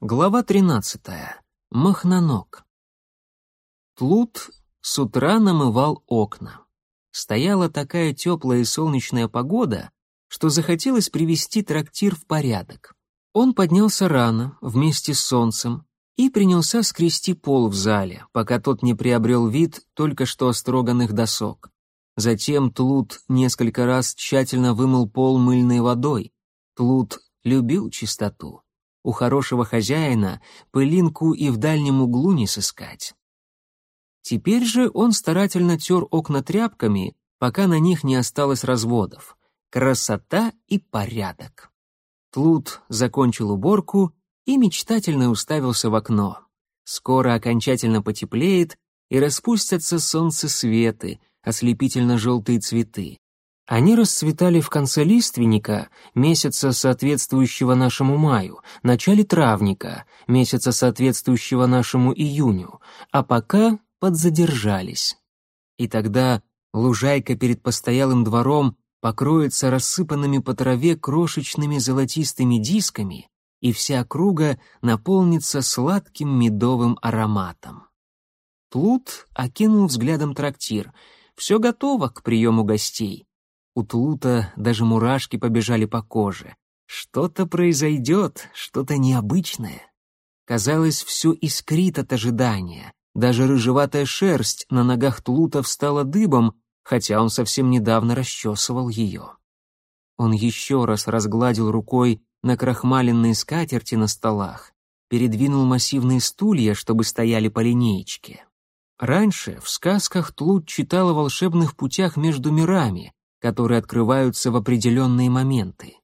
Глава 13. Махноног. Тлут с утра намывал окна. Стояла такая теплая и солнечная погода, что захотелось привести трактир в порядок. Он поднялся рано, вместе с солнцем, и принялся скрести пол в зале, пока тот не приобрел вид только что остроганных досок. Затем Тлут несколько раз тщательно вымыл пол мыльной водой. Тлут любил чистоту. У хорошего хозяина пылинку и в дальнем углу не сыскать. Теперь же он старательно тер окна тряпками, пока на них не осталось разводов. Красота и порядок. Тлут закончил уборку и мечтательно уставился в окно. Скоро окончательно потеплеет, и распустятся солнцесветы, ослепительно-желтые цветы. Они расцветали в конце лиственника, месяца соответствующего нашему маю, начале травника, месяца соответствующего нашему июню, а пока подзадержались. И тогда лужайка перед постоялым двором покроется рассыпанными по траве крошечными золотистыми дисками, и вся округа наполнится сладким медовым ароматом. Плут окинул взглядом трактир. Все готово к приему гостей. У Тлута даже мурашки побежали по коже. Что-то произойдет, что-то необычное. Казалось, все искрит от ожидания. Даже рыжеватая шерсть на ногах Тлута встала дыбом, хотя он совсем недавно расчесывал ее. Он еще раз разгладил рукой на крахмаленные скатерти на столах, передвинул массивные стулья, чтобы стояли по линеечке. Раньше в сказках Тлут читал о волшебных путях между мирами, которые открываются в определенные моменты.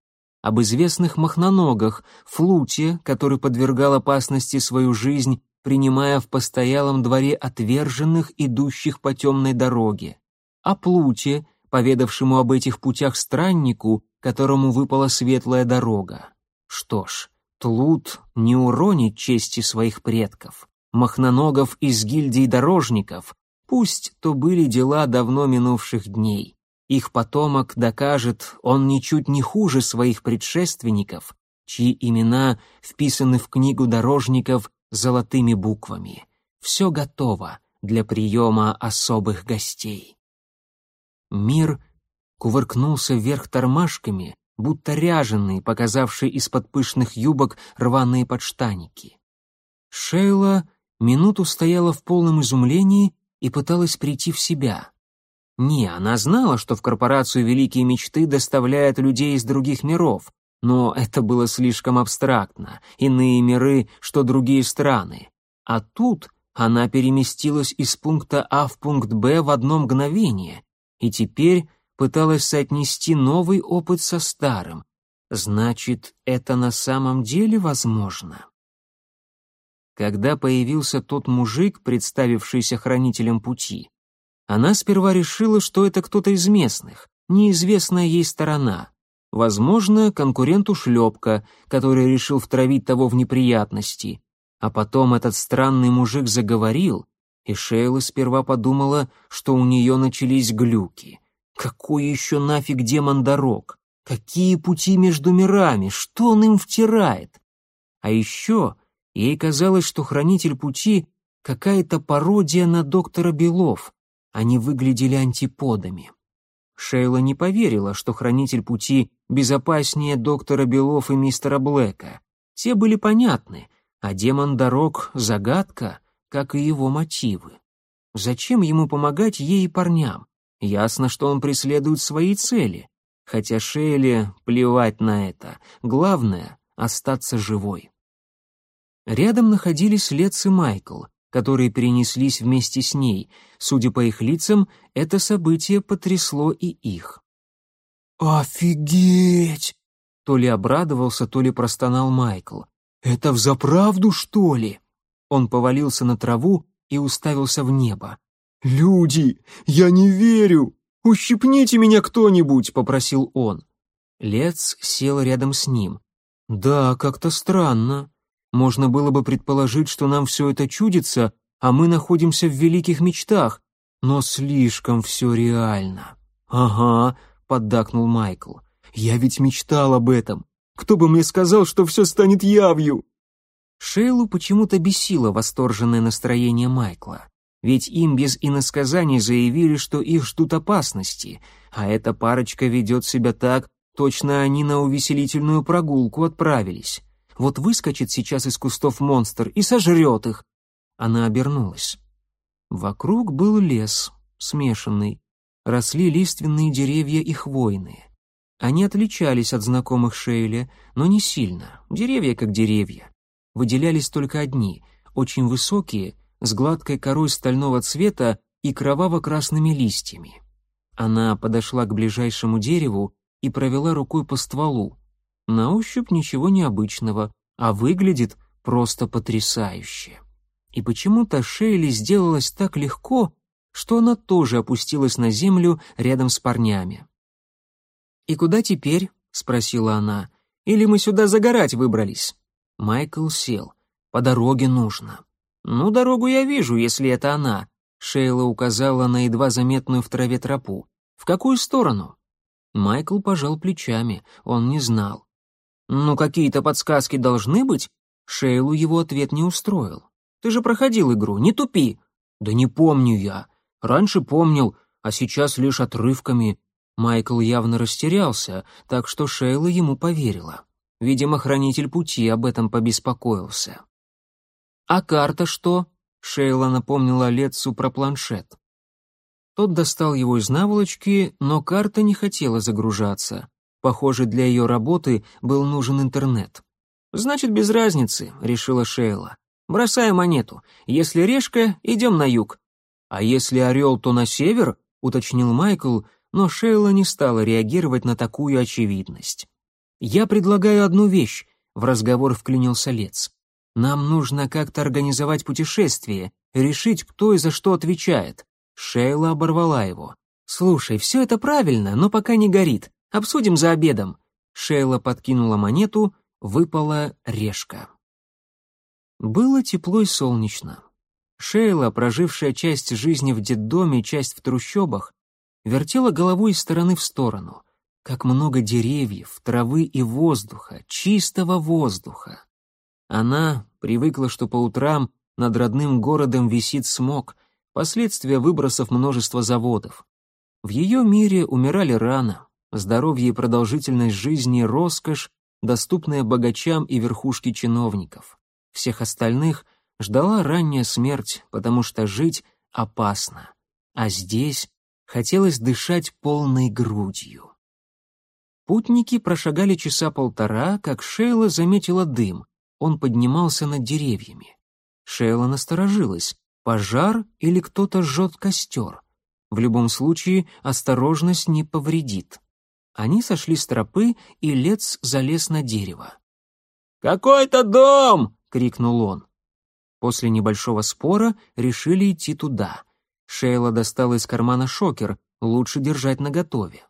Об известных махноногах, флуте, который подвергал опасности свою жизнь, принимая в постоялом дворе отверженных, идущих по темной дороге. О плуте, поведавшему об этих путях страннику, которому выпала светлая дорога. Что ж, Тлут не уронит чести своих предков, махноногов из гильдии дорожников, пусть то были дела давно минувших дней. Их потомок докажет, он ничуть не хуже своих предшественников, чьи имена вписаны в книгу дорожников золотыми буквами. Все готово для приема особых гостей. Мир кувыркнулся вверх тормашками, будто ряженый, показавший из-под пышных юбок рваные подштаники. Шейла минуту стояла в полном изумлении и пыталась прийти в себя. Не, она знала, что в корпорацию «Великие мечты» доставляют людей из других миров, но это было слишком абстрактно, иные миры, что другие страны. А тут она переместилась из пункта А в пункт Б в одно мгновение, и теперь пыталась соотнести новый опыт со старым. Значит, это на самом деле возможно. Когда появился тот мужик, представившийся хранителем пути, она сперва решила, что это кто-то из местных, неизвестная ей сторона. Возможно, конкуренту шлепка, который решил втравить того в неприятности. А потом этот странный мужик заговорил, и Шейла сперва подумала, что у нее начались глюки. Какой еще нафиг демон дорог? Какие пути между мирами? Что он им втирает? А еще ей казалось, что хранитель пути — какая-то пародия на доктора Белов, они выглядели антиподами. Шейла не поверила, что хранитель пути безопаснее доктора Белов и мистера Блэка. Те были понятны, а демон дорог — загадка, как и его мотивы. Зачем ему помогать ей и парням? Ясно, что он преследует свои цели. Хотя Шейле плевать на это. Главное — остаться живой. Рядом находились Лец и Майкл которые перенеслись вместе с ней. Судя по их лицам, это событие потрясло и их. «Офигеть!» То ли обрадовался, то ли простонал Майкл. «Это взаправду, что ли?» Он повалился на траву и уставился в небо. «Люди, я не верю! Ущипните меня кто-нибудь!» — попросил он. Лец сел рядом с ним. «Да, как-то странно. Можно было бы предположить, что нам все это чудится, а мы находимся в великих мечтах, но слишком все реально. «Ага», — поддакнул Майкл, — «я ведь мечтал об этом. Кто бы мне сказал, что все станет явью?» Шейлу почему-то бесило восторженное настроение Майкла. Ведь им без иносказаний заявили, что их ждут опасности, а эта парочка ведет себя так, точно они на увеселительную прогулку отправились. Вот выскочит сейчас из кустов монстр и сожрет их. Она обернулась. Вокруг был лес, смешанный. Росли лиственные деревья и хвойные. Они отличались от знакомых Шейле, но не сильно. Деревья как деревья. Выделялись только одни, очень высокие с гладкой корой стального цвета и кроваво-красными листьями. Она подошла к ближайшему дереву и провела рукой по стволу. На ощупь ничего необычного, а выглядит просто потрясающе. И почему-то Шейли сделалось так легко, что она тоже опустилась на землю рядом с парнями. «И куда теперь?» — спросила она. «Или мы сюда загорать выбрались?» Майкл сел. «По дороге нужно». «Ну, дорогу я вижу, если это она», — Шейла указала на едва заметную в траве тропу. «В какую сторону?» Майкл пожал плечами, он не знал. «Ну, какие-то подсказки должны быть?» Шейлу его ответ не устроил. «Ты же проходил игру, не тупи!» «Да не помню я. Раньше помнил, а сейчас лишь отрывками». Майкл явно растерялся, так что Шейла ему поверила. Видимо, хранитель пути об этом побеспокоился. «А карта что?» — Шейла напомнила Летсу про планшет. Тот достал его из наволочки, но карта не хотела загружаться. Похоже, для ее работы был нужен интернет. «Значит, без разницы», — решила Шейла. «Бросаю монету. Если решка, идем на юг». «А если орел, то на север?» — уточнил Майкл, но Шейла не стала реагировать на такую очевидность. «Я предлагаю одну вещь», — в разговор вклинился Лец. Нам нужно как-то организовать путешествие, решить, кто и за что отвечает. Шейла оборвала его. Слушай, все это правильно, но пока не горит. Обсудим за обедом. Шейла подкинула монету, выпала решка. Было тепло и солнечно. Шейла, прожившая часть жизни в детдоме, часть в трущобах, вертела головой из стороны в сторону. Как много деревьев, травы и воздуха, чистого воздуха. Она привыкла, что по утрам над родным городом висит смог, последствия выбросов множества заводов. В ее мире умирали рано, здоровье и продолжительность жизни — роскошь, доступная богачам и верхушке чиновников. Всех остальных ждала ранняя смерть, потому что жить опасно. А здесь хотелось дышать полной грудью. Путники прошагали часа полтора, как Шейла заметила дым он поднимался над деревьями. Шейла насторожилась. Пожар или кто-то жжет костер? В любом случае, осторожность не повредит. Они сошли с тропы, и Лец залез на дерево. «Какой-то дом!» — крикнул он. После небольшого спора решили идти туда. Шейла достала из кармана шокер, лучше держать наготове.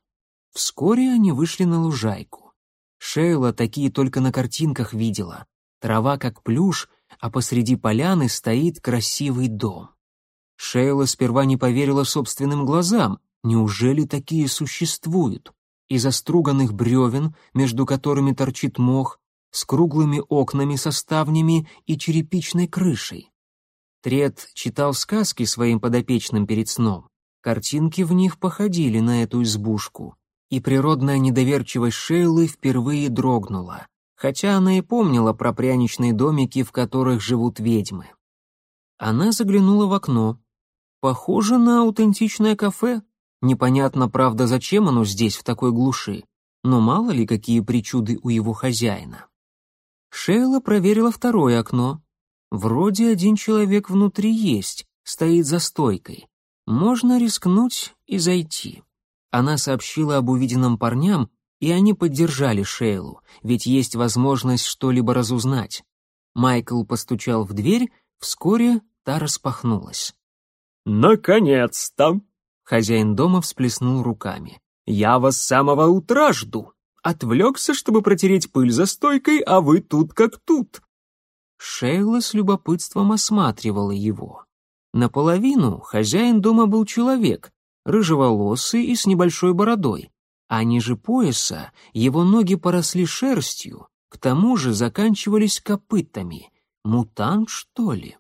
Вскоре они вышли на лужайку. Шейла такие только на картинках видела. Трава как плюш, а посреди поляны стоит красивый дом. Шейла сперва не поверила собственным глазам. Неужели такие существуют? Из оструганных бревен, между которыми торчит мох, с круглыми окнами со ставнями и черепичной крышей. Тред читал сказки своим подопечным перед сном. Картинки в них походили на эту избушку. И природная недоверчивость Шейлы впервые дрогнула хотя она и помнила про пряничные домики, в которых живут ведьмы. Она заглянула в окно. Похоже на аутентичное кафе. Непонятно, правда, зачем оно здесь, в такой глуши, но мало ли какие причуды у его хозяина. Шейла проверила второе окно. Вроде один человек внутри есть, стоит за стойкой. Можно рискнуть и зайти. Она сообщила об увиденном парням, и они поддержали Шейлу, ведь есть возможность что-либо разузнать. Майкл постучал в дверь, вскоре та распахнулась. «Наконец-то!» — хозяин дома всплеснул руками. «Я вас с самого утра жду. Отвлекся, чтобы протереть пыль за стойкой, а вы тут как тут». Шейла с любопытством осматривала его. Наполовину хозяин дома был человек, рыжеволосый и с небольшой бородой а ниже пояса его ноги поросли шерстью, к тому же заканчивались копытами. Мутант, что ли?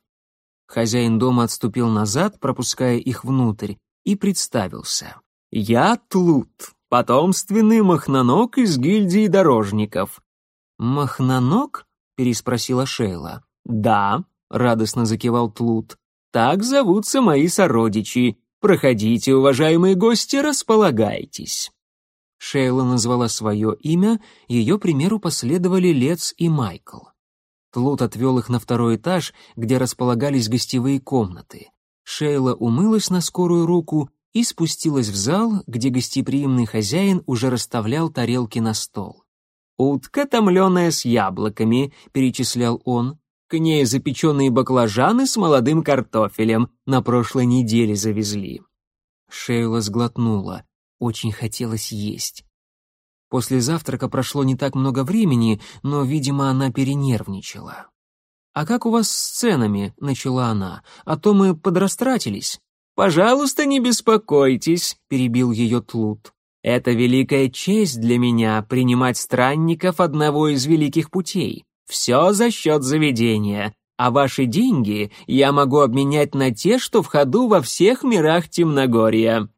Хозяин дома отступил назад, пропуская их внутрь, и представился. «Я Тлут, потомственный махноног из гильдии дорожников». «Махноног?» — переспросила Шейла. «Да», — радостно закивал Тлут. «Так зовутся мои сородичи. Проходите, уважаемые гости, располагайтесь». Шейла назвала свое имя, ее примеру последовали Лец и Майкл. Тлут отвел их на второй этаж, где располагались гостевые комнаты. Шейла умылась на скорую руку и спустилась в зал, где гостеприимный хозяин уже расставлял тарелки на стол. «Утка, томленая с яблоками», — перечислял он. «К ней запеченные баклажаны с молодым картофелем на прошлой неделе завезли». Шейла сглотнула. Очень хотелось есть. После завтрака прошло не так много времени, но, видимо, она перенервничала. «А как у вас с ценами?» — начала она. «А то мы подрастратились». «Пожалуйста, не беспокойтесь», — перебил ее Тлут. «Это великая честь для меня принимать странников одного из великих путей. Все за счет заведения, а ваши деньги я могу обменять на те, что в ходу во всех мирах Темногория».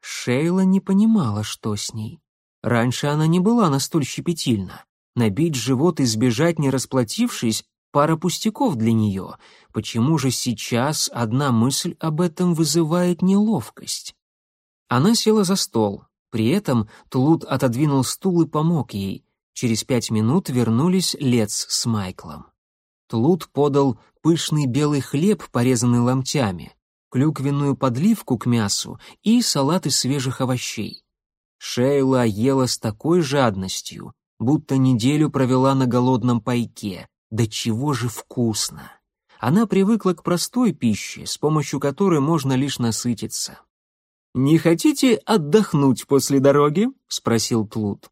Шейла не понимала, что с ней. Раньше она не была настолько щепетильна. Набить живот и сбежать, не расплатившись, пара пустяков для нее. Почему же сейчас одна мысль об этом вызывает неловкость? Она села за стол. При этом Тулут отодвинул стул и помог ей. Через пять минут вернулись Лец с Майклом. Тлут подал пышный белый хлеб, порезанный ломтями, клюквенную подливку к мясу и салат из свежих овощей. Шейла ела с такой жадностью, будто неделю провела на голодном пайке. Да чего же вкусно! Она привыкла к простой пище, с помощью которой можно лишь насытиться. «Не хотите отдохнуть после дороги?» — спросил Тлут.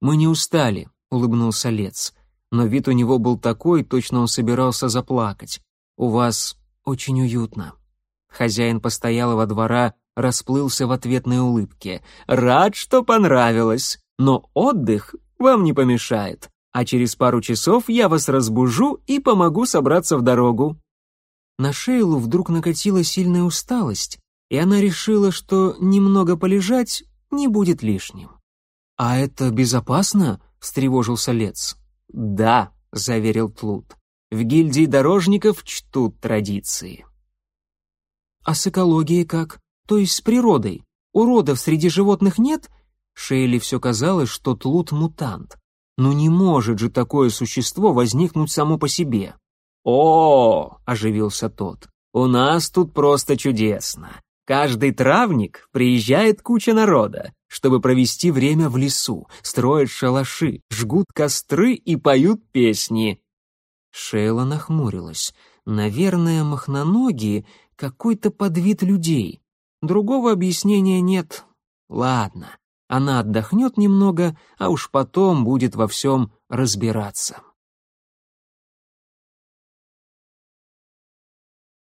«Мы не устали», — улыбнулся Лец. Но вид у него был такой, точно он собирался заплакать. «У вас очень уютно». Хозяин постоялого двора расплылся в ответной улыбке. «Рад, что понравилось, но отдых вам не помешает, а через пару часов я вас разбужу и помогу собраться в дорогу». На Шейлу вдруг накатила сильная усталость, и она решила, что немного полежать не будет лишним. «А это безопасно?» — встревожился Лец. «Да», — заверил Тлут. «В гильдии дорожников чтут традиции». «А с экологией как?» То есть с природой. Уродов среди животных нет? Шейли все казалось, что Тлут мутант. Но не может же такое существо возникнуть само по себе. О, оживился тот. У нас тут просто чудесно. Каждый травник приезжает куча народа, чтобы провести время в лесу, строят шалаши, жгут костры и поют песни. Шейла нахмурилась. Наверное, махноногие — какой-то подвид людей. Другого объяснения нет. Ладно, она отдохнет немного, а уж потом будет во всем разбираться.